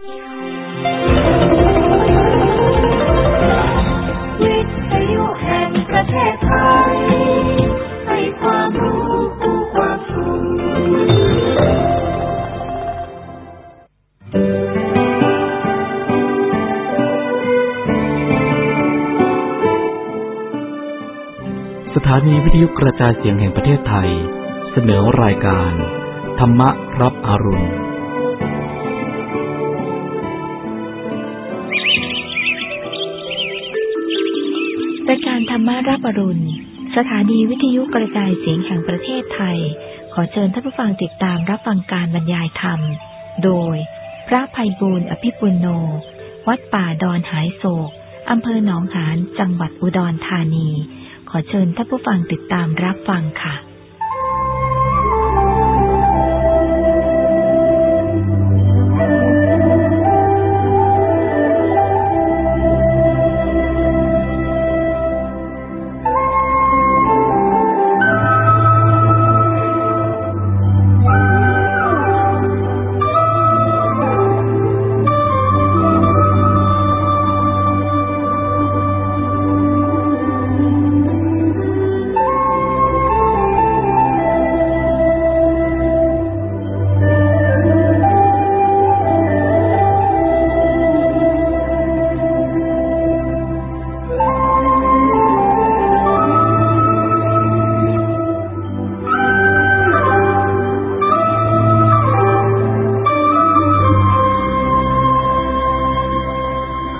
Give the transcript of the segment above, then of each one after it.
วิทยุแห่งประเทศไทยให้ความรู้คู่ความสุขสถานีวิทยุกระจายเสียงแห่งประเทศไทย เสนอรายการ ธรรมรับอรุณ อรุณ สถานีวิทยุกระจายเสียงแห่งประเทศไทย ขอเชิญท่านผู้ฟังติดตามรับฟังการบรรยายธรรม โดย พระภัยบูรณ์อภิปุโน วัดป่าดอนหายโศกอำเภอหนองหานจังหวัดอุดรธานี ขอเชิญท่านผู้ฟังติดตามรับฟังค่ะ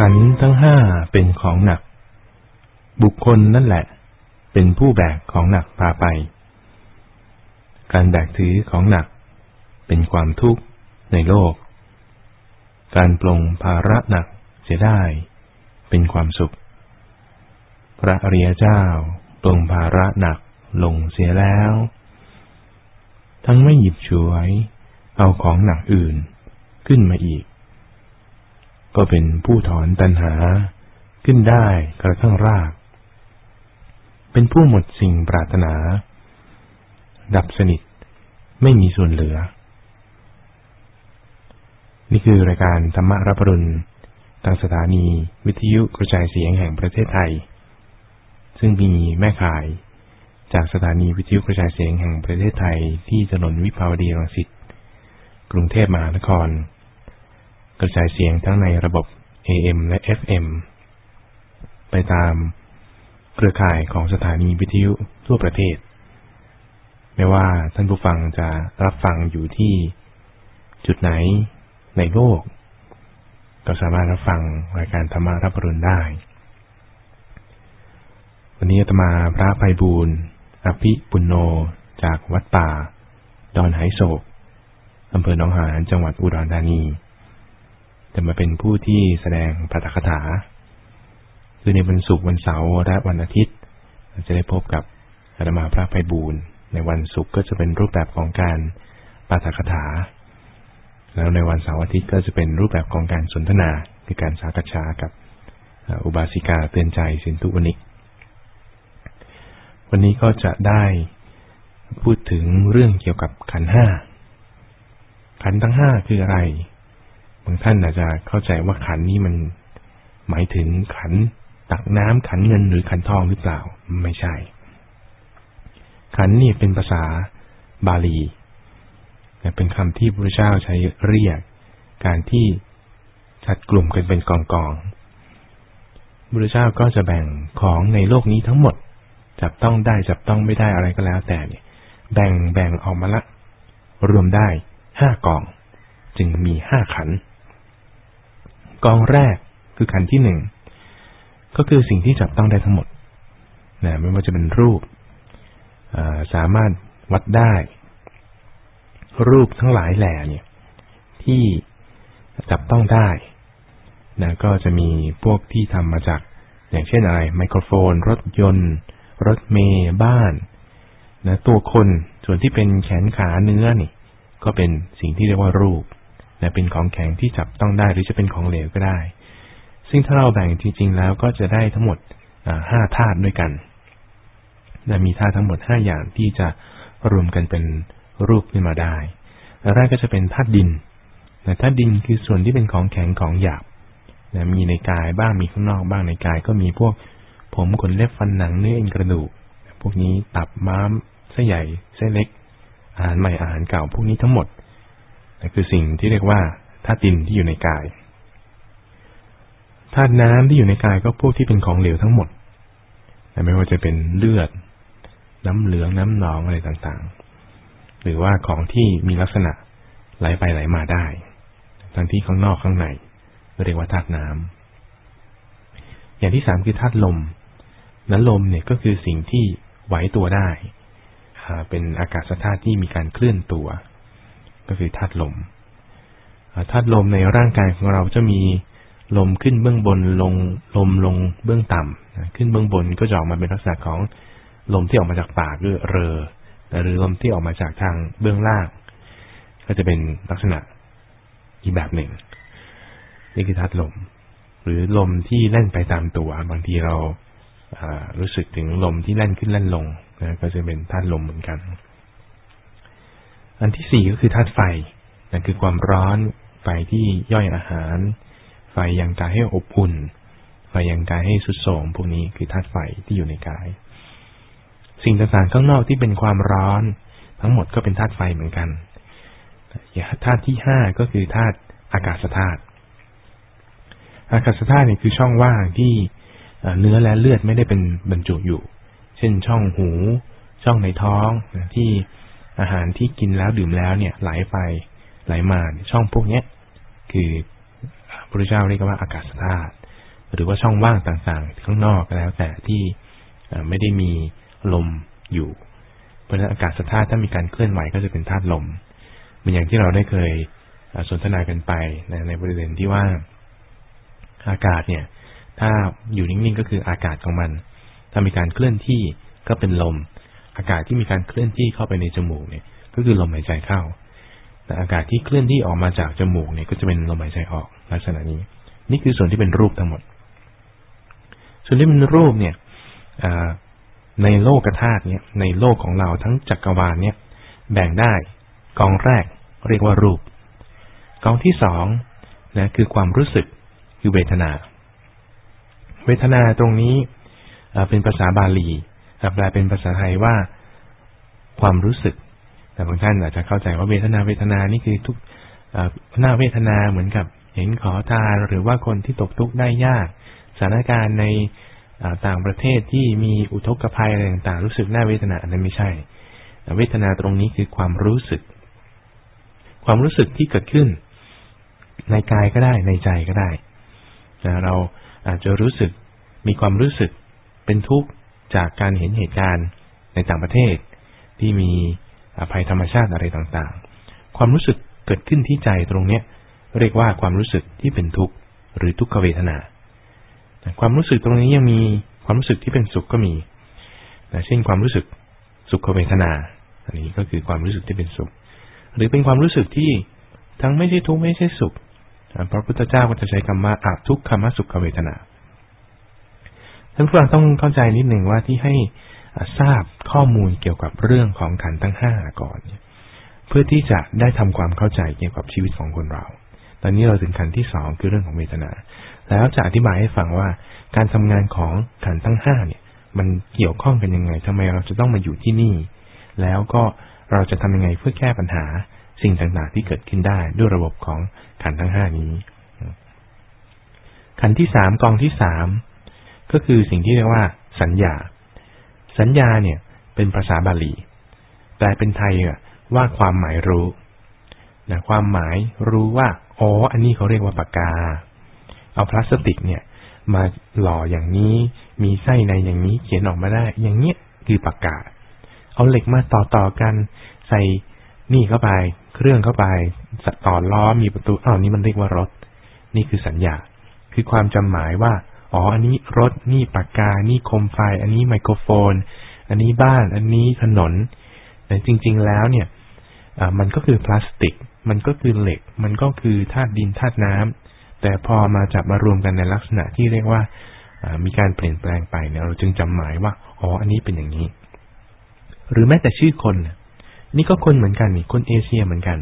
ขันทั้งห้าเป็นของหนัก บุคคลนั่นแหละ เป็นผู้แบกของหนักพาไป การแบกถือของหนัก เป็นความทุกข์ในโลก การปลงภาระหนักเสียได้ เป็นความสุข พระอริยเจ้าปลงภาระหนักลงเสียแล้ว ทั้งไม่หยิบฉวย เอาของหนักอื่นขึ้นมาอีก ก็เป็นผู้ถอนตัณหา ขึ้นได้กระทั่งราก เป็นผู้หมดสิ่งปรารถนา ดับสนิทไม่มีส่วนเหลือ นี่คือรายการธรรมรับปรุณทางสถานีวิทยุกระจายเสียงแห่งประเทศไทย ซึ่งมีแม่ข่าย จากสถานีวิทยุกระจายเสียงแห่งประเทศไทยที่ถนนวิภาวดีรังสิตกรุงเทพมหานคร กระจายเสียงทั้งในระบบ AM และ FM ไปตามเครือข่ายของสถานีวิทยุทั่วประเทศ ไม่ว่าท่านผู้ฟังจะรับฟังอยู่ที่จุดไหนในโลก ก็สามารถรับฟังรายการธรรมารับปรุณได้ วันนี้อาตมาพระภัยบูรณ์อภิปุณโนจากวัดป่า ดอนไหโศกอำเภอหนองหานจังหวัดอุดรธานี จะมาเป็นผู้ที่แสดงปาฐกถา คือในวันศุกร์วันเสาร์และวันอาทิตย์ จะได้พบกับอาตมาพระไพบูลย์ในวันศุกร์ก็จะเป็นรูปแบบของการปาฐกถา แล้วในวันเสาร์อาทิตย์ก็จะเป็นรูปแบบของการสนทนาคือการสากษากับอุบาสิกาเตือนใจสินทุวนิก วันนี้ก็จะได้พูดถึงเรื่องเกี่ยวกับขันห้า ขันทั้งห้าคืออะไร บางท่านอาจจะเข้าใจว่าขันนี้มันหมายถึงขันตักน้ำขันเงินหรือขันทองหรือเปล่า ไม่ใช่ ขันนี่เป็นภาษาบาลีเป็นคำที่พระเจ้าใช้เรียก การที่จัดกลุ่มกันเป็นกองกองพระเจ้าก็จะแบ่งของในโลกนี้ทั้งหมด จับต้องได้จับต้องไม่ได้อะไรก็แล้ว แต่เนี่ย แบ่งแบ่งออกมาละ รวมได้ห้ากอง จึงมีห้าขัน กองแรกคือขันที่หนึ่งก็คือสิ่งที่จับต้องได้ทั้งหมดนะไม่ว่าจะเป็นรูปสามารถวัดได้ รูปทั้งหลายแหล่เนี่ย ที่จับต้องได้นะก็จะมีพวกที่ทำมาจาก อย่างเช่นอะไร ไมโครโฟน รถยนต์ รถเมย์บ้านนะตัวคนส่วนที่เป็นแขนขาเนื้อนี่ ก็เป็นสิ่งที่เรียกว่ารูป นะเป็นของแข็งที่จับต้องได้หรือจะเป็นของเหลวก็ได้ ซึ่งถ้าเราแบ่งจริง ๆ แล้วก็จะได้ทั้งหมดห้าธาตุด้วยกันนะมีธาตุทั้งหมดห้าอย่างที่จะรวมกันเป็นรูปขึ้นมาได้แรกก็จะเป็นธาตุดินนะธาตุดินคือส่วนที่เป็นของแข็งของหยาบนะมีในกายบ้างมีข้างนอกบ้างในกาย ก็มีพวกผมขนเล็บฟันหนังเนื้อเอ็นกระดูก พวกนี้ตับม้ามเส้นใหญ่เส้นเล็ก อาหารใหม่อาหารเก่าพวกนี้ทั้งหมด คือสิ่งที่เรียกว่าธาตุดินที่อยู่ในกายธาตุน้ำที่อยู่ในกายก็พวกที่เป็นของเหลวทั้งหมด ไม่ว่าจะเป็นเลือด น้ำเหลือง น้ำหนองอะไรต่างๆ หรือว่าของที่มีลักษณะไหลไปไหลมาได้ ทั้งที่ข้างนอกข้างในเรียกว่าธาตุน้ำอย่างที่สามคือธาตุลม นั้นลมเนี่ยก็คือสิ่งที่ไหวตัวได้ เป็นอากาศธาตุที่มีการเคลื่อนตัว ก็คือธาตุลมธาตุลมในร่างกายของเราจะมีลมขึ้นเบื้องบนลงลมลงเบื้องต่ำขึ้นเบื้องบนก็จะออกมาเป็นลักษณะของลมที่ออกมาจากปากหรือเรอหรือลมที่ออกมาจากทางเบื้องล่าง ก็จะเป็นลักษณะอีกแบบหนึ่ง นี่คือธาตุลม หรือลมที่เล่นไปตามตัว บางทีเรารู้สึกถึงลมที่เล่นขึ้นเล่นลงนะก็จะเป็นธาตุลมเหมือนกัน อันที่สี่ก็คือธาตุไฟนั่นคือความร้อนไฟที่ย่อยอาหาร ไฟยังกายให้อบอุ่น ไฟยังกายให้สุดโสมพวกนี้คือธาตุไฟที่อยู่ในกาย สิ่งต่างๆข้างนอกที่เป็นความร้อน ทั้งหมดก็เป็นธาตุไฟเหมือนกันธาตุที่ห้าก็คือธาตุอากาศธาตุอากาศธาตุนี่คือช่องว่างที่เนื้อและเลือดไม่ได้เป็นบรรจุอยู่ เช่นช่องหู ช่องในท้องที่ อาหารที่กินแล้วดื่มแล้วเนี่ยไหลไปไหลมาช่องพวกนี้คือพระเจ้าเรียกว่าอากาศธาตุหรือว่าช่องว่างต่างๆ ข้างนอกก็แล้ว แต่ที่ไม่ได้มีลมอยู่เพราะฉะนั้นอากาศธาตุถ้ามีการเคลื่อนไหวก็จะเป็นธาตุลมเหมือนอย่างที่เราได้เคยสนทนากันไปในบริเวณที่ว่าอากาศเนี่ย ถ้าอยู่นิ่งๆก็คืออากาศของมัน ถ้ามีการเคลื่อนที่ก็เป็นลม อากาศที่มีการเคลื่อนที่เข้าไปในจมูกเนี่ย ก็คือลมหายใจเข้า แต่อากาศที่เคลื่อนที่ออกมาจากจมูกเนี่ย ก็จะเป็นลมหายใจออกลักษณะนี้ นี่คือส่วนที่เป็นรูปทั้งหมด ส่วนที่เป็นรูปเนี่ยในโลกธาตุเนี่ย ในโลกของเราทั้งจักรวาลเนี่ย แบ่งได้กองแรกเรียกว่ารูป กองที่สองนะคือความรู้สึกคือเวทนา เวทนาตรงนี้เป็นภาษาบาลี แปลเป็นภาษาไทยว่าความรู้สึก แต่บางท่านอาจจะเข้าใจว่าเวทนาเวทนานี่คือทุกหน้าเวทนาเหมือนกับเห็นขอทานหรือว่าคนที่ตกทุกข์ได้ยาก สถานการณ์ในต่างประเทศที่มีอุทกภัยอะไรต่างๆรู้สึกหน้าเวทนาอันนั้นไม่ใช่ เวทนาตรงนี้คือความรู้สึก ความรู้สึกที่เกิดขึ้น ในกายก็ได้ในใจก็ได้เราอาจจะรู้สึกมีความรู้สึกเป็นทุกข์ จากการเห็นเหตุการณ์ในต่างประเทศ ที่มีภัยธรรมชาติอะไรต่างๆ ความรู้สึกเกิดขึ้นที่ใจตรงเนี้ยเรียกว่าความรู้สึกที่เป็นทุกข์หรือทุกขเวทนา ความรู้สึกตรงนี้ยังมีความรู้สึกที่เป็นสุขก็มีนะเช่นความรู้สึกสุขเวทนา อันนี้ก็คือความรู้สึกที่เป็นสุข หรือเป็นความรู้สึกที่ทั้งไม่ใช่ทุกข์ไม่ใช่สุขพระพุทธเจ้าก็จะใช้คำว่าอาทุกขมสุขเวทนา ท่านผู้ฟังต้องเข้าใจนิดหนึ่งว่าที่ให้ทราบข้อมูลเกี่ยวกับเรื่องของขันทั้งห้าก่อน เพื่อที่จะได้ทำความเข้าใจเกี่ยวกับชีวิตของคนเรา ตอนนี้เราถึงขันที่สองคือเรื่องของเวทนา แล้วจะอธิบายให้ฟังว่าการทำงานของขันทั้งห้าเนี่ย มันเกี่ยวข้องกันยังไงทำไมเราจะต้องมาอยู่ที่นี่ แล้วก็เราจะทำยังไงเพื่อแก้ปัญหาสิ่งต่างๆที่เกิดขึ้นได้ด้วยระบบของขันทั้งห้านี้ ขันที่สามกองที่สาม ก็คือสิ่งที่เรียกว่า สัญญา สัญญาเนี่ย เป็นภาษาบาลีแปลเป็นไทยว่าความหมายรู้นะความหมายรู้ว่าอ๋ออันนี้เขาเรียกว่าปากกา เอาพลาสติกเนี่ย มาหล่ออย่างนี้ มีไส้ในอย่างนี้เขียนออกมาได้ อย่างเนี้ยคือปากกา เอาเหล็กมาต่อต่อกัน ใส่นี่เข้าไป เครื่องเข้าไปต่อล้อมีประตูอ้าวนี่มันเรียกว่ารถ นี่คือสัญญา คือความจำหมายว่า อ๋อ อันนี้รถ นี่ปากกา นี่คมไฟ อันนี้ไมโครโฟน อันนี้บ้าน อันนี้ถนน แต่จริง ๆ แล้วเนี่ยมันก็คือพลาสติก มันก็คือเหล็ก มันก็คือธาตุดินธาตุน้ำแต่พอมาจับมารวมกันในลักษณะที่เรียกว่ามีการเปลี่ยนแปลงไปเนี่ยเราจึงจำหมายว่า อ๋อ อันนี้เป็นอย่างนี้ หรือแม้แต่ชื่อคน นี่ก็คนเหมือนกันนี่ คนเอเชียเหมือนกัน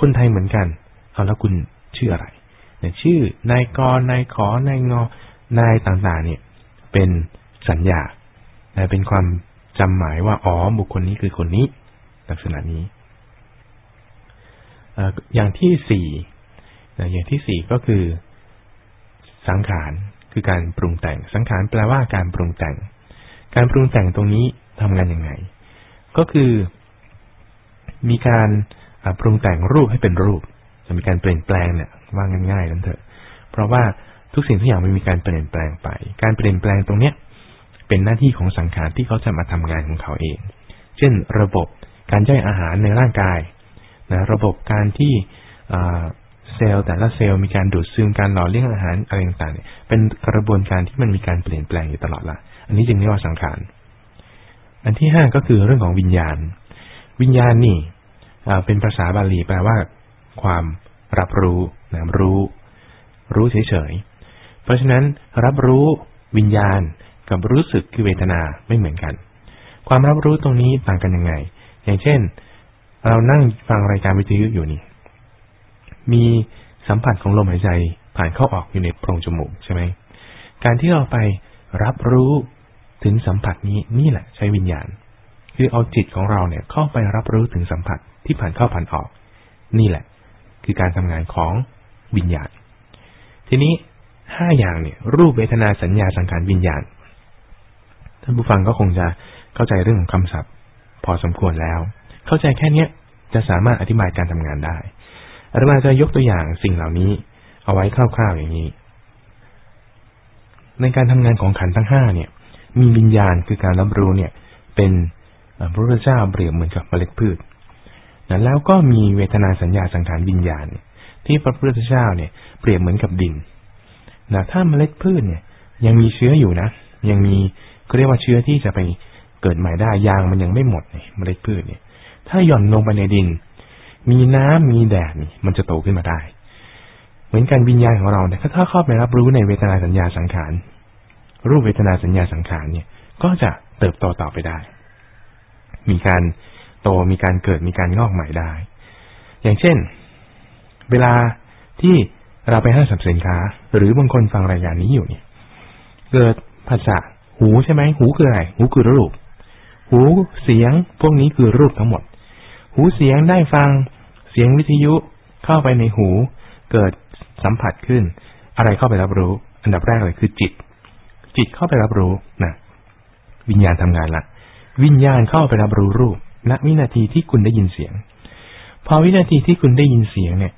คนไทยเหมือนกัน เอาแล้วคุณชื่ออะไรเนี่ยชื่อนายกนายขอนายงอ นายต่างๆ เนี่ย เป็นสัญญาเป็นความจำหมายว่าอ๋อบุคคลนี้คือคนนี้ ลักษณะนี้อย่างที่สี่อย่างที่สี่ก็คือสังขารคือการปรุงแต่ง สังขารแปลว่าการปรุงแต่ง การปรุงแต่งตรงนี้ทำงานยังไง ก็คือ มีการปรุงแต่งรูปให้เป็นรูป จะมีการเปลี่ยนแปลงเนี่ยว่าง่ายๆนั่นเถอะ เพราะว่า ทุกสิ่งทุกอย่างมันมีการเปลี่ยนแปลงไป การเปลี่ยนแปลงตรงเนี้ยเป็นหน้าที่ของสังขารที่เขาจะมาทำงานของเขาเอง เช่น ระบบการย่อยอาหารในร่างกายนะระบบการที่เซลล์แต่ละเซลล์มีการดูดซึมการหล่อเลี้ยงอาหารอะไรต่างๆเนี่ยเป็นกระบวนการที่มันมีการเปลี่ยนแปลงอยู่ตลอดละอันนี้จึงเรียกว่าสังขารอันที่ห้าก็คือเรื่องของวิญญาณ วิญญาณนี่เป็นภาษาบาลีแปลว่า ความรับรู้นะรู้ รู้เฉยๆ เพราะฉะนั้นรับรู้วิญญาณกับรู้สึกคือเวทนาไม่เหมือนกัน ความรับรู้ตรงนี้ต่างกันยังไง อย่างเช่น เรานั่งฟังรายการวิทยุอยู่นี่ มีสัมผัสของลมหายใจผ่านเข้าออกอยู่ในโพรงจมูกใช่ไหม การที่เราไปรับรู้ถึงสัมผัสนี้นี่แหละใช้วิญญาณ คือเอาจิตของเราเนี่ยเข้าไปรับรู้ถึงสัมผัสที่ผ่านเข้าผ่านออก นี่แหละ คือการทำงานของวิญญาณ ทีนี้ ห้าอย่างเนี่ย รูปเวทนาสัญญาสังขารวิญญาณท่านผู้ฟังก็คงจะเข้าใจเรื่องของคำศัพท์ พอสมควรแล้ว เข้าใจแค่เนี้ยจะสามารถอธิบายการทำงานได้อาตมาจะยกตัวอย่างสิ่งเหล่านี้ เอาไว้คร่าวๆอย่างนี้ ในการทำงานของขันทั้งห้าเนี่ย มีวิญญาณคือการรับรู้เนี่ย เป็นพระพุทธเจ้าเปรียบเหมือนกับเมล็ดพืชนะแล้วก็มีเวทนาสัญญาสังขารวิญญาณ ที่พระพุทธเจ้าเนี่ยเปรียบเหมือนกับดิน นะถ้าเมล็ดพืชเนี่ย ยังมีเชื้ออยู่นะ ยังมีก็เรียกว่าเชื้อที่จะไปเกิดใหม่ได้ยางมันยังไม่หมดเนี่ยเมล็ดพืชเนี่ย ถ้าหย่อนลงไปในดิน มีน้ำมีแดดนี่มันจะโตขึ้นมาได้ เหมือนกันวิญญาณของเราเนี่ยถ้าเข้าไปรับรู้ในเวทนาสัญญาสังขารรูปเวทนาสัญญาสังขารเนี่ย ก็จะเติบโตต่อไปได้ มีการโตมีการเกิดมีการงอกใหม่ได้ อย่างเช่น เวลาที่ เราไปห้างสรรพสินค้า หรือบางคนฟังรายการนี้อยู่เนี่ย เกิดภาษาหูใช่ไหมหูคืออะไรหูคือรูป หูเสียงพวกนี้คือรูปทั้งหมด หูเสียงได้ฟังเสียงวิทยุเข้าไปในหู เกิดสัมผัสขึ้น อะไรเข้าไปรับรู้ อันดับแรกเลยคือจิต จิตเข้าไปรับรู้นะวิญญาณทำงานละวิญญาณเข้าไปรับรู้รูปณวินาทีที่คุณได้ยินเสียง พอวินาทีที่คุณได้ยินเสียงเนี่ย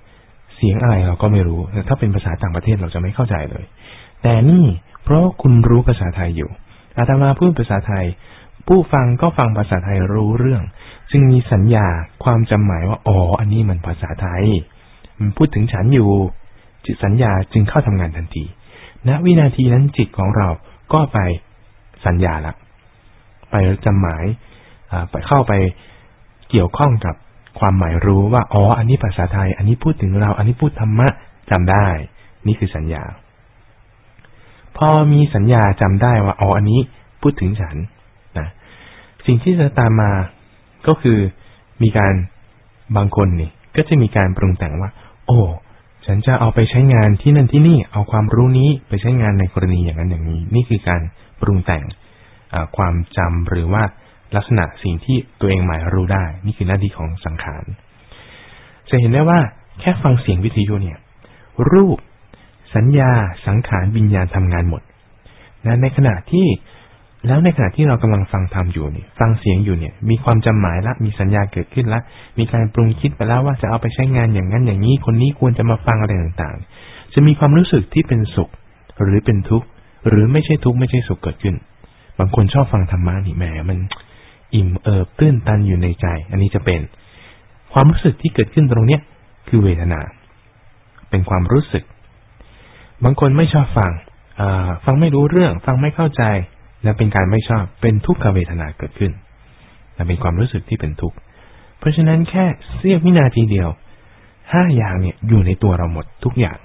เสียงอะไรเราก็ไม่รู้ถ้าเป็นภาษาต่างประเทศเราจะไม่เข้าใจเลย แต่นี่เพราะคุณรู้ภาษาไทยอยู่ อาตมาพูดภาษาไทย ผู้ฟังก็ฟังภาษาไทยรู้เรื่อง จึงมีสัญญาความจำหมายว่า อ๋อ อันนี้มันภาษาไทย มันพูดถึงฉันอยู่ จิตสัญญาจึงเข้าทำงานทันที ณ วินาทีนั้นจิตของเราก็ไปสัญญาละ ไปจำหมายไปเข้าไปเกี่ยวข้องกับ ความหมายรู้ว่าอ๋ออันนี้ภาษาไทย อันนี้พูดถึงเรา อันนี้พูดธรรมะจำได้ นี่คือสัญญา พอมีสัญญาจำได้ว่าอ๋ออันนี้พูดถึงฉันนะสิ่งที่จะตามมาก็คือมีการบางคนนี่ ก็จะมีการปรุงแต่งว่า โอ้ฉันจะเอาไปใช้งานที่นั่นที่นี่ เอาความรู้นี้ไปใช้งานในกรณีอย่างนั้นอย่างนี้ นี่คือการปรุงแต่งความจำหรือว่า ลักษณะสิ่งที่ตัวเองหมายรู้ได้ นี่คือหน้าที่ของสังขาร จะเห็นได้ว่าแค่ฟังเสียงวิทยุเนี่ย รูป สัญญา สังขารวิญญาณทำงานหมดนะในขณะที่แล้วในขณะที่เรากำลังฟังธรรมอยู่เนี่ยฟังเสียงอยู่เนี่ย มีความจำหมายละ มีสัญญาเกิดขึ้นละ มีการปรุงคิดไปแล้วว่าจะเอาไปใช้งานอย่างนั้นอย่างนี้ คนนี้ควรจะมาฟังอะไรต่างๆ จะมีความรู้สึกที่เป็นสุข หรือเป็นทุกข์หรือไม่ใช่ทุกข์ไม่ใช่สุขเกิดขึ้น บางคนชอบฟังธรรมะนี่แหมมัน อิ่มเอิบตื้นตันอยู่ในใจ อันนี้จะเป็น ความรู้สึกที่เกิดขึ้นตรงเนี้ยคือเวทนา เป็นความรู้สึก บางคนไม่ชอบฟังฟังไม่รู้เรื่อง ฟังไม่เข้าใจ และเป็นการไม่ชอบ เป็นทุกขเวทนาเกิดขึ้นและเป็นความรู้สึกที่เป็นทุกข์ เพราะฉะนั้นแค่เสี้ยววินาทีเดียวห้าอย่างเนี่ยอยู่ในตัวเราหมดทุกอย่าง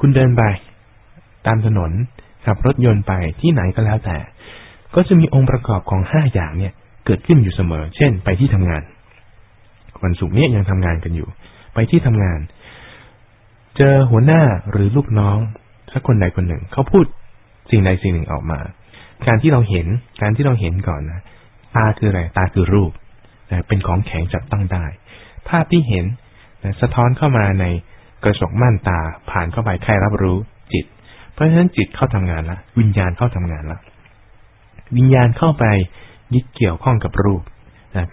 คุณเดินไป ตามถนนขับรถยนต์ไปที่ไหนก็แล้วแต่ ก็จะมีองค์ประกอบของห้าอย่างเนี่ยเกิดขึ้นอยู่เสมอ เช่น ไปที่ทำงาน วันศุกร์นี้ยังทำงานกันอยู่ ไปที่ทำงาน เจอหัวหน้าหรือลูกน้องสักคนใดคนหนึ่ง เขาพูดสิ่งใดสิ่งหนึ่งออกมา การที่เราเห็น การที่เราเห็นก่อนนะ ตาคืออะไร ตาคือรูปนะเป็นของแข็งจับต้องได้ ภาพที่เห็นนะสะท้อนเข้ามาในกระจกม่านตาผ่านเข้าไปใครรับรู้จิต เพราะฉะนั้นจิตเข้าทำงานละวิญญาณเข้าทำงานละ วิญญาณเข้าไปยึดเกี่ยวข้องกับรูป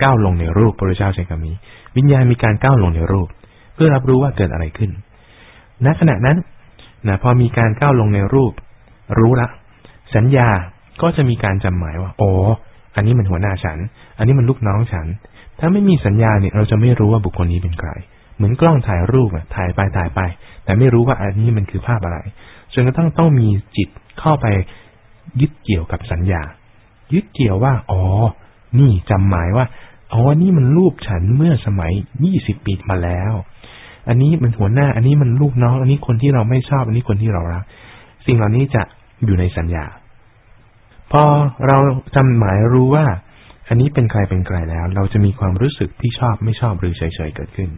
ก้าวลงในรูปพระเจ้าใช้คำนี้ วิญญาณมีการก้าวลงในรูป เพื่อรับรู้ว่าเกิดอะไรขึ้น ณขณะนั้นนะพอมีการก้าวลงในรูป รู้ละ สัญญาก็จะมีการจำหมายว่าโอ้อันนี้มันหัวหน้าฉัน อันนี้มันลูกน้องฉัน ถ้าไม่มีสัญญาเนี่ยเราจะไม่รู้ว่าบุคคลนี้เป็นใคร เหมือนกล้องถ่ายรูปอะถ่ายไปถ่ายไป แต่ไม่รู้ว่าอันนี้มันคือภาพอะไรจนกระทั่งต้องมีจิตเข้าไปยึดเกี่ยวกับสัญญา ยึดเกี่ยวว่า อ๋อ นี่จำหมายว่า อ๋อ นี่มันรูปฉันเมื่อสมัยยี่สิบปีมาแล้ว อันนี้มันหัวหน้า อันนี้มันลูกน้อง อันนี้คนที่เราไม่ชอบ อันนี้คนที่เรารัก สิ่งเหล่านี้จะอยู่ในสัญญา พอเราจำหมายรู้ว่า อันนี้เป็นใครเป็นใครแล้ว เราจะมีความรู้สึกที่ชอบไม่ชอบหรือเฉยๆเกิดขึ้น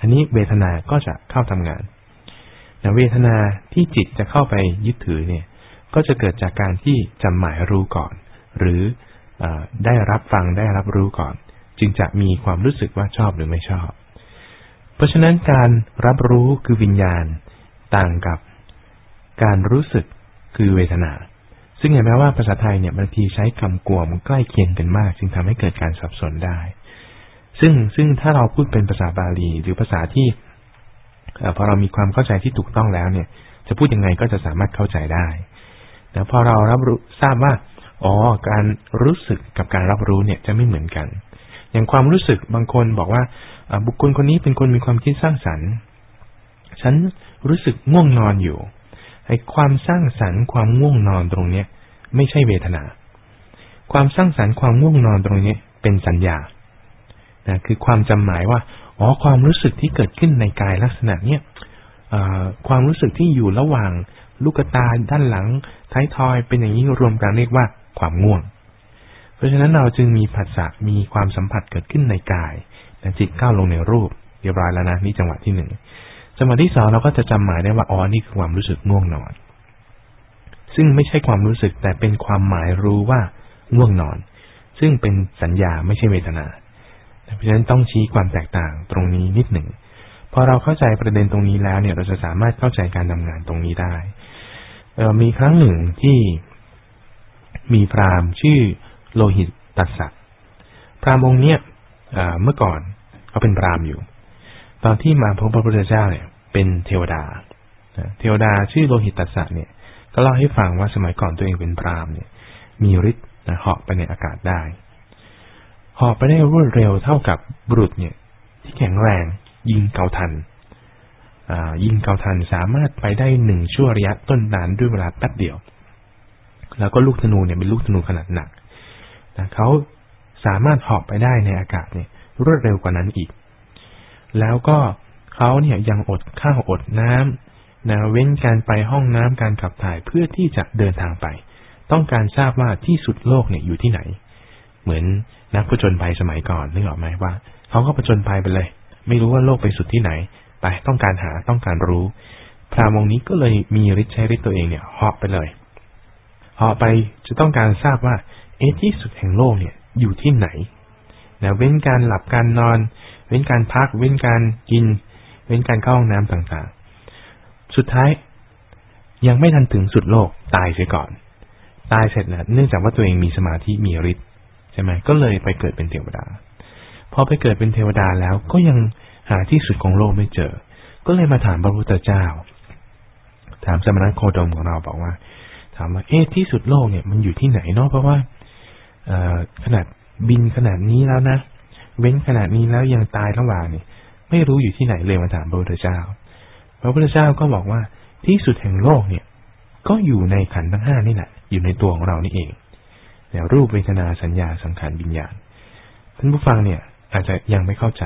อันนี้เวทนา ก็จะเข้าทำงานแต่เวทนาที่จิตจะเข้าไปยึดถือเนี่ย ก็จะเกิดจากการที่จำหมายรู้ก่อน หรืออได้รับฟังได้รับรู้ก่อน จึงจะมีความรู้สึกว่าชอบหรือไม่ชอบ เพราะฉะนั้นการรับรู้คือวิญญาณต่างกับการรู้สึกคือเวทนา ซึ่งเห็นไหมว่าภาษาไทยเนี่ยบางทีใช้คำกวมใกล้เคียงกันมาก จึงทำให้เกิดการสับสนได้ ซึ่งซึ่งถ้าเราพูดเป็นภาษาบาลีหรือภาษาที่พอเรามีความเข้าใจที่ถูกต้องแล้วเนี่ย จะพูดยังไงก็จะสามารถเข้าใจได้แต่พอเรารับรู้ทราบว่า อ๋อ การรู้สึกกับการรับรู้เนี่ยจะไม่เหมือนกัน อย่างความรู้สึกบางคนบอกว่าบุคคลคนนี้เป็นคนมีความคิดสร้างสรรค์ ฉันรู้สึกง่วงนอนอยู่ ไอ้ความสร้างสรรค์ความง่วงนอนตรงเนี้ย ไม่ใช่เวทนา ความสร้างสรรค์ความง่วงนอนตรงนี้เป็นสัญญานะคือความจำหมายว่า อ๋อ ความรู้สึกที่เกิดขึ้นในกายลักษณะเนี้ยความรู้สึกที่อยู่ระหว่างลูกตาด้านหลังท้ายทอยเป็นอย่างนี้รวมกันเรียกว่า ความง่วง เพราะฉะนั้นเราจึงมีผัสสะมีความสัมผัสเกิดขึ้นในกายแต่จิตก้าวลงในรูปเรียบร้อยแล้วนะนี่จังหวะที่หนึ่งจังหวะที่สองเราก็จะจำหมายได้ว่าอ๋อนี่คือความรู้สึกง่วงนอน ซึ่งไม่ใช่ความรู้สึกแต่เป็นความหมายรู้ว่าง่วงนอน ซึ่งเป็นสัญญาไม่ใช่เวทนาเพราะฉะนั้นต้องชี้ความแตกต่างตรงนี้นิดหนึ่งพอเราเข้าใจประเด็นตรงนี้แล้วเนี่ย เราจะสามารถเข้าใจการทำงานตรงนี้ได้มีครั้งหนึ่งที่ มีพราหมณ์ชื่อโลหิตตัสสะพราหมณ์องค์เนี้ยเมื่อก่อนเขาเป็นพราหมณ์อยู่ ตอนที่มาพบพระพุทธเจ้าเนี่ย เป็นเทวดาเทวดาชื่อโลหิตตัสสะเนี่ย ก็เล่าให้ฟังว่าสมัยก่อนตัวเองเป็นพราหมณ์เนี่ย มีฤทธิ์เหาะไปในอากาศได้หอบไปได้รวดเร็วเท่ากับบุรุษเนี่ย ที่แข็งแรงยิงเกาทันยิงเกาทันสามารถไปได้หนึ่งชั่วระยะต้นนานด้วยเวลาแป๊บเดียว แล้วก็ลูกธนูเนี่ยเป็นลูกธนูขนาดหนักนะเขาสามารถหอบไปได้ในอากาศเนี่ย รวดเร็วกว่านั้นอีก แล้วก็เขาเนี่ยยังอดข้าวอดน้ำนะเว้นการไปห้องน้ำการขับถ่ายเพื่อที่จะเดินทางไป ต้องการทราบว่าที่สุดโลกเนี่ยอยู่ที่ไหน เหมือนนักผจญภัยสมัยก่อนนึกออกไหมว่าเขาก็ผจญภัยไปเลย ไม่รู้ว่าโลกไปสุดที่ไหน ไปต้องการหาต้องการรู้ พรามองนี้ก็เลยมีฤทธิ์ใช้ฤทธิ์ตัวเองเนี่ยหอบไปเลย หอไปจะต้องการทราบว่า เอที่สุดแห่งโลกเนี่ยอยู่ที่ไหนนะเว้นการหลับการนอน เว้นการพัก เว้นการกิน เว้นการเข้าห้องน้ำต่างๆ สุดท้าย ยังไม่ทันถึงสุดโลกตายเสียก่อน ตายเสร็จนะเนื่องจากว่าตัวเองมีสมาธิมีฤทธิ์ช่ไหมก็เลยไปเกิดเป็นเทวดา พอไปเกิดเป็นเทวดาแล้วก็ยังหาที่สุดของโลกไม่เจอ ก็เลยมาถามพระพุทธเจ้า ถามสมณโคดมของเราบอกว่า ถามว่าเอ๊ะที่สุดโลกเนี่ยมันอยู่ที่ไหนเนาะเพราะว่าเอขนาดบินขนาดนี้แล้วนะเว้นขนาดนี้แล้วยังตายระหว่างเนี่ยไม่รู้อยู่ที่ไหนเลยมาถามพระพุทธเจ้า พระพุทธเจ้าก็บอกว่าที่สุดแห่งโลกเนี่ย ก็อยู่ในขันธ์ทั้งห้านี่แหละอยู่ในตัวของเรานี่เองเนี่ยรูปเวทนาสัญญาสังขารวิญญาณท่านผู้ฟังเนี่ย อาจจะยังไม่เข้าใจ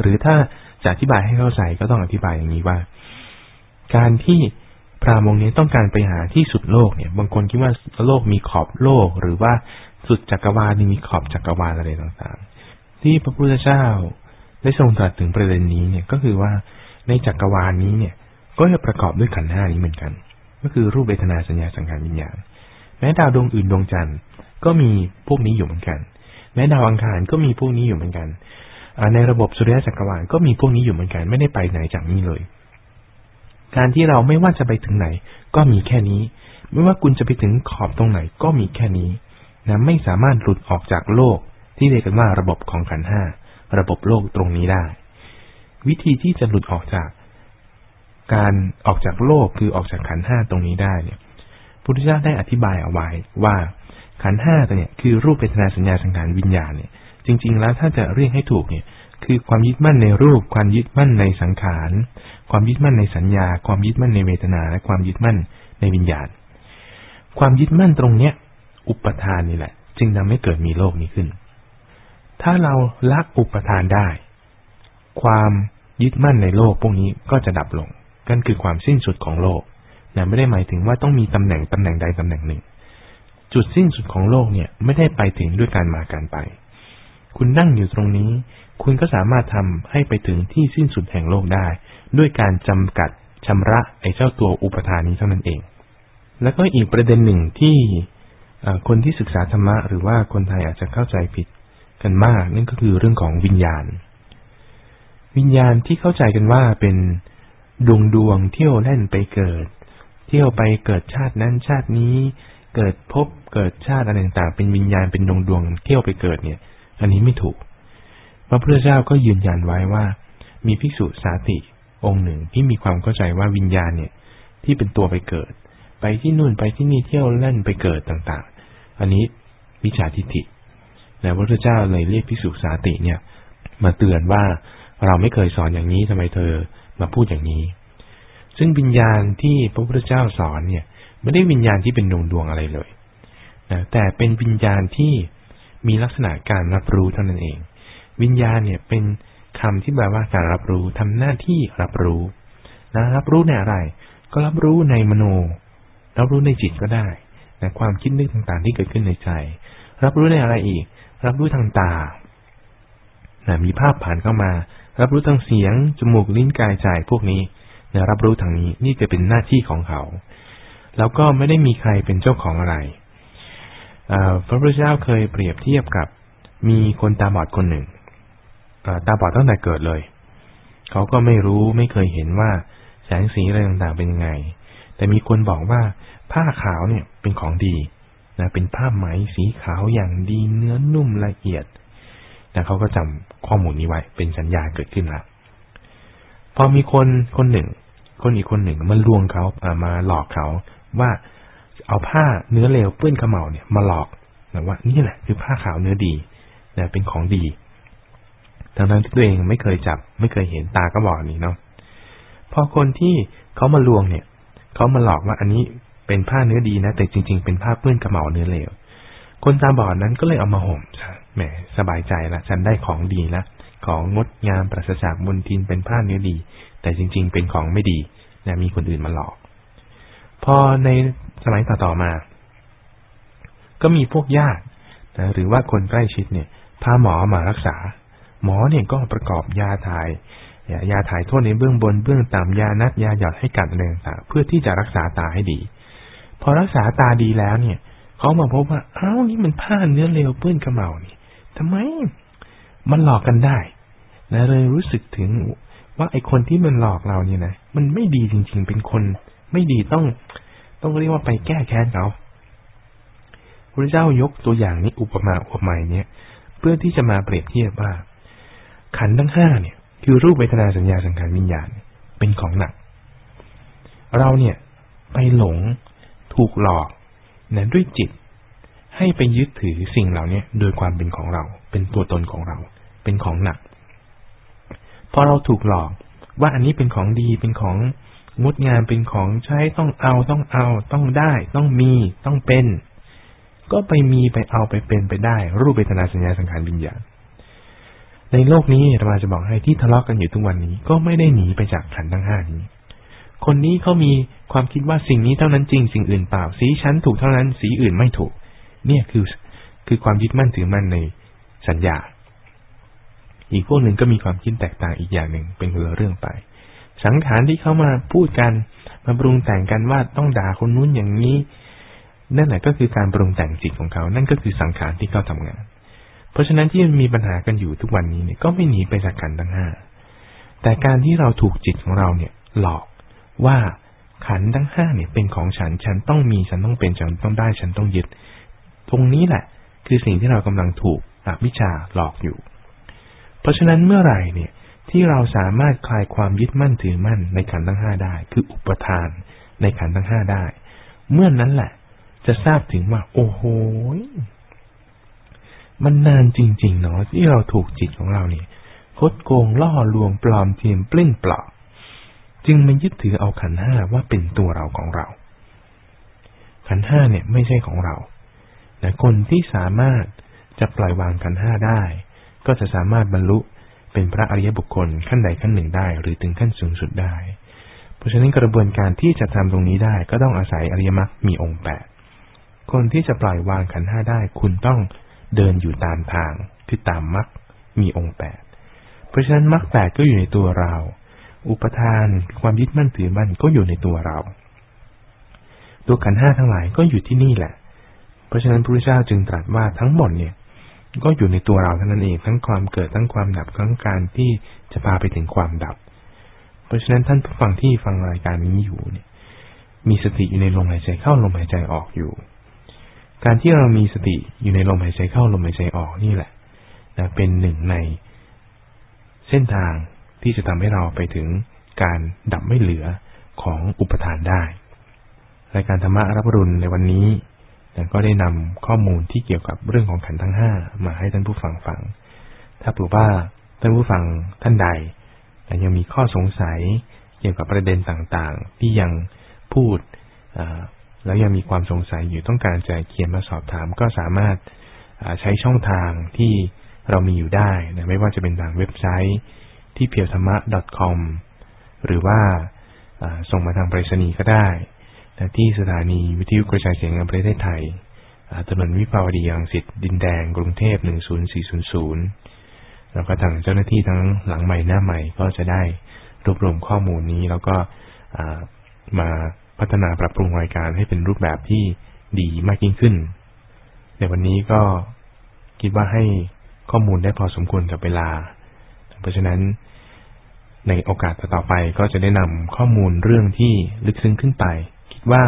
หรือถ้าจะอธิบายให้เข้าใจก็ต้องอธิบายอย่างนี้ว่า การที่ พรามงนี้ต้องการไปหาที่สุดโลกเนี่ย บางคนคิดว่าโลกมีขอบโลก หรือว่าสุดจักรวาลมีขอบจักรวาลอะไรต่างๆ ที่พระพุทธเจ้าได้ทรงตรัสถึงประเด็นนี้เนี่ยก็คือว่าในจักรวาลนี้เนี่ย ก็จะประกอบด้วยขันธ์ห้านี้เหมือนกัน ก็คือรูปเวทนาสัญญาสังขารวิญญาณแม้ดาวดวงอื่นดวงจันทร์ก็มีพวกนี้อยู่เหมือนกัน แม้ดาวอังคารก็มีพวกนี้อยู่เหมือนกันในระบบสุริยะจักรวาลก็มีพวกนี้อยู่เหมือนกัน ไม่ได้ไปไหนจากนี้เลย การที่เราไม่ว่าจะไปถึงไหน ก็มีแค่นี้ ไม่ว่าคุณจะไปถึงขอบตรงไหนก็มีแค่นี้นะไม่สามารถหลุดออกจากโลกที่เรียกกันว่าระบบของขันห้าระบบโลกตรงนี้ได้ วิธีที่จะหลุดออกจาก การออกจากโลกคือออกจากขันห้าตรงนี้ได้เนี่ยพุทธเจ้าได้อธิบายเอาไว้ว่าขันห้าตัวเนี่ยคือรูปเป็นนาสัญญาสังขารวิญญาณเนี่ยจริง ๆ แล้วถ้าจะเรียกให้ถูกเนี่ย คือความยึดมั่นในรูป ความยึดมั่นในสังขาร ความยึดมั่นในสัญญา ความยึดมั่นในเวทนา และความยึดมั่นในวิญญาณ ความยึดมั่นตรงเนี้ย อุปทานนี่แหละ จึงทำให้เกิดมีโลกนี้ขึ้น ถ้าเราละอุปทานได้ ความยึดมั่นในโลกพวกนี้ก็จะดับลงกันคือความสิ้นสุดของโลกนะไม่ได้หมายถึงว่าต้องมีตำแหน่งตำแหน่งใดตำแหน่งหนึ่ง จุดสิ้นสุดของโลกเนี่ยไม่ได้ไปถึงด้วยการมาการไป คุณนั่งอยู่ตรงนี้ คุณก็สามารถทำให้ไปถึงที่สิ้นสุดแห่งโลกได้ ด้วยการจำกัดชำระไอ้เจ้าตัวอุปทานนี้เท่านั้นเอง แล้วก็อีกประเด็นหนึ่งที่คนที่ศึกษาธรรมะหรือว่าคนไทยอาจจะเข้าใจผิดกันมากนั่นก็คือเรื่องของวิญญาณ วิญญาณที่เข้าใจกันว่าเป็นดวงดวงเที่ยวเล่นไปเกิด เที่ยวไปเกิดชาตินั้นชาตินี้ เกิดพบเกิดชาติอะไรต่างๆเป็นวิญญาณเป็นดวงดวงเที่ยวไปเกิดเนี่ย อันนี้ไม่ถูก พระพุทธเจ้าก็ยืนยันไว้ว่า มีภิกษุสาติองค์หนึ่งที่มีความเข้าใจว่าวิญญาณเนี่ย ที่เป็นตัวไปเกิด ไปที่นู่นไปที่นี่เที่ยวเล่นไปเกิดต่างๆ อันนี้วิชาทิฏฐิแล้วพระพุทธเจ้าเลยเรียกภิกษุสาติเนี่ย มาเตือนว่าเราไม่เคยสอนอย่างนี้ทำไมเธอมาพูดอย่างนี้ ซึ่งวิญญาณที่พระพุทธเจ้าสอนเนี่ย ไม่ได้วิญญาณที่เป็นดวงดวงอะไรเลยนะแต่เป็นวิญญาณที่ มีลักษณะการรับรู้เท่านั้นเอง วิญญาณเนี่ยเป็นคำที่แปลว่าการรับรู้ทำหน้าที่รับรู้นะรับรู้ในอะไร ก็รับรู้ในมโน รับรู้ในจิตก็ได้นะความคิดนึกต่างๆที่เกิดขึ้นในใจ รับรู้ในอะไรอีก รับรู้ทางตานะมีภาพผ่านเข้ามา รับรู้ทางเสียง จมูก ลิ้น กายใจพวกนี้นะรับรู้ทางนี้ นี่จะเป็นหน้าที่ของเขา แล้วก็ไม่ได้มีใครเป็นเจ้าของอะไร พระพุทธเจ้าเคยเปรียบเทียบกับ มีคนตาบอดคนหนึ่งตาบอดตั้งแต่เกิดเลย เขาก็ไม่รู้ไม่เคยเห็นว่าแสงสีอะไรต่างๆเป็นยังไง แต่มีคนบอกว่าผ้าขาวเนี่ยเป็นของดีนะเป็นผ้าไหมสีขาวอย่างดีเนื้อนุ่มละเอียดแต่เขาก็จำข้อมูลนี้ไว้ เป็นสัญญาเกิดขึ้นล้วพอมีคนคนหนึ่ง คนอีกคนหนึ่งมาลวงเขาามาหลอกเขาว่า เอาผ้าเนื้อเลวเปื้อนขมเหลาเนี่ยมาหลอกนะว่านี่แหละคือผ้าขาวเนื้อดีนะเป็นของดีทั้งนั้นที่ตัวเองไม่เคยจับ ไม่เคยเห็นตาก็บอกนี่เนาะพอคนที่เขามาลวงเนี่ยเขามาหลอกว่าอันนี้เป็นผ้าเนื้อดีนะ แต่จริง ๆ เป็นผ้าเปื้อนขมเหลาเนื้อเลวคนตาบอดนั้นก็เลยเอามาห่มแหมสบายใจละฉันได้ของดีละของงดงามปราศจากมลทินเป็นผ้าเนื้อดี แต่จริง ๆ เป็นของไม่ดีนะมีคนอื่นมาหลอก พอในสมัยต่อๆมา ก็มีพวกญาตินะหรือว่าคนใกล้ชิดเนี่ย พาหมอมารักษา หมอเนี่ยก็ประกอบยาถ่ายยาถ่ายโทษในเบื้องบนเบื้องต่ำยานัดยาหยอดให้กัดอะไรต่างเพื่อที่จะรักษาตาให้ดี พอรักษาตาดีแล้วเนี่ยเขามาพบว่าเอ้านี่มันผ้าเนื้อเลวเปื้อนกระเมานี่ทำไมมันหลอกกันได้นะเลยรู้สึกถึงว่าไอ้คนที่มันหลอกเราเนี่ยนะมันไม่ดีจริง ๆ เป็นคน ไม่ดีต้องต้องเรียกว่าไปแก้แค้นเขาพระเจ้ายกตัวอย่างนี้อุปมาอุปไมยเนี่ย เพื่อที่จะมาเปรียบเทียบว่า ขันทั้งห้าเนี่ย คือรูปเวทนาสัญญาสังขารวิญญาณเป็นของหนัก เราเนี่ยไปหลงถูกหลอกนะด้วยจิต ให้ไปยึดถือสิ่งเหล่านี้โดยความเป็นของเรา เป็นตัวตนของเรา เป็นของหนัก พอเราถูกหลอกว่าอันนี้เป็นของดีเป็นของ งดงามเป็นของใช้ต้องเอาต้องเอา ต้องได้ ต้องมี ต้องเป็น ก็ไปมีไปเอาไปเป็นไปได้ รูปเวทนาสัญญาสังขารวิญญาณในโลกนี้ธรรมาจะบอกให้ที่ทะเลาะกกันอยู่ทุกวันนี้ ก็ไม่ได้หนีไปจากขันทั้งห้านี้ คนนี้เขามีความคิดว่าสิ่งนี้เท่านั้นจริง สิ่งอื่นเปล่า สีชั้นถูกเท่านั้น สีอื่นไม่ถูก เนี่ยคือคือความยึดมั่นถือมั่นในสัญญา อีกพวกหนึ่งก็มีความคิดแตกต่างอีกอย่างหนึ่งเป็นเรื่องไป สังขารที่เขามาพูดกัน มาปรุงแต่งกันว่าต้องด่าคนนู้นอย่างนี้ นั่นแหละก็คือการปรุงแต่งจิตของเขา นั่นก็คือสังขารที่เขาทำงาน เพราะฉะนั้นที่มันมีปัญหากันอยู่ทุกวันนี้เนี่ยก็ไม่หนีไปจากขันทั้งห้าแต่การที่เราถูกจิตของเราเนี่ย หลอกว่าขันทั้งห้าเนี่ยเป็นของฉัน ฉันต้องมี ฉันต้องเป็น ฉันต้องได้ ฉันต้องยึด ตรงนี้แหละ คือสิ่งที่เรากำลังถูกอวิชชาหลอกอยู่ เพราะฉะนั้นเมื่อไหร่เนี่ย ที่เราสามารถคลายความยึดมั่นถือมั่นในขันธ์ทั้งห้าได้ คืออุปทานในขันธ์ทั้งห้าได้ เมื่อนนั้นแหละ จะทราบถึงว่า โอ้โหมันนานจริง ๆ เนาะที่เราถูกจิตของเราเนี่ยคดโกงล่อลวงปลอมเทียมปลิ้นปลอกจึงมันยึดถือเอาขันห้าว่าเป็นตัวเราของเรา ขันห้าเนี่ยไม่ใช่ของเราแต่คนที่สามารถจะปล่อยวางขันห้าได้ ก็จะสามารถบรรลุ เป็นพระอริยบุคคลขั้นใดขั้นหนึ่งได้ หรือถึงขั้นสูงสุดได้ เพราะฉะนั้นกระบวนการที่จะทำตรงนี้ได้ ก็ต้องอาศัยอริยมรรคมีองค์แปดคนที่จะปล่อยวางขันห้าได้ คุณต้องเดินอยู่ตามทาง คือตามมรรคมีองค์แปดเพราะฉะนั้นมรรคแปดก็อยู่ในตัวเรา อุปทานความยึดมั่นถือมั่นก็อยู่ในตัวเรา ตัวขันห้าทั้งหลายก็อยู่ที่นี่แหละ เพราะฉะนั้นพระพุทธเจ้าจึงตรัสว่าทั้งหมดเนี่ย ก็อยู่ในตัวเราเท่านั้นเองทั้งความเกิดทั้งความดับทั้งการที่จะพาไปถึงความดับ เพราะฉะนั้นท่านผู้ฟังที่ฟังรายการนี้อยู่เนี่ย มีสติอยู่ในลมหายใจเข้าลมหายใจออกอยู่ การที่เรามีสติอยู่ในลมหายใจเข้าลมหายใจออกนี่แหละนะเป็นหนึ่งในเส้นทางที่จะทำให้เราไปถึงการดับไม่เหลือของอุปทานได้ รายการธรรมะรับรุณในวันนี้ ก็ได้นำข้อมูลที่เกี่ยวกับเรื่องของขันทั้งห้ามาให้ท่านผู้ฟังฟัง ถ้าเผื่อว่าท่านผู้ฟังท่านใดยังมีข้อสงสัยเกี่ยวกับประเด็นต่างๆ ที่ยังพูดแล้วยังมีความสงสัยอยู่ต้องการจะเขียนมาสอบถาม ก็สามารถใช้ช่องทางที่เรามีอยู่ได้นะไม่ว่าจะเป็นทางเว็บไซต์ที่เพียวธรรมะ .com หรือว่าส่งมาทางไปรษณีย์ก็ได้ ที่สถานีวิทยุกระจายเสียงแห่งประเทศไทย ถนนวิภาวดีรังสิตดินแดงกรุงเทพ 10400 แล้วก็ทางเจ้าหน้าที่ทั้งหลังใหม่หน้าใหม่ก็จะได้รวบรวมข้อมูลนี้ แล้วก็มาพัฒนาปรับปรุงรายการให้เป็นรูปแบบที่ดีมากยิ่งขึ้น ในวันนี้ก็คิดว่าให้ข้อมูลได้พอสมควรกับเวลา เพราะฉะนั้นในโอกาสต่อไปก็จะได้นำข้อมูลเรื่องที่ลึกซึ้งขึ้นไป ว่า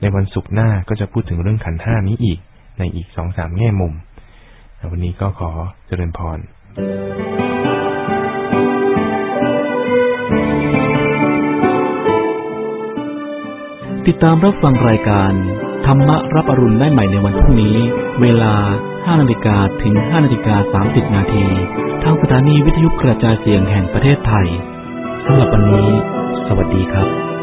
ในวันศุกร์หน้าก็จะพูดถึงเรื่องขันห้านี้อีกในอีกสองสามแง่มุม วันนี้ก็ขอเจริญพร ติดตามรับฟังรายการ ธรรมรับอรุณได้ใหม่ในวันพรุ่งนี้ เวลา 5นาฬิกาถึง 5นาฬิกา30 นาทีทางสถานีวิทยุกระจายเสียงแห่งประเทศไทยสำหรับวันนี้ สวัสดีครับ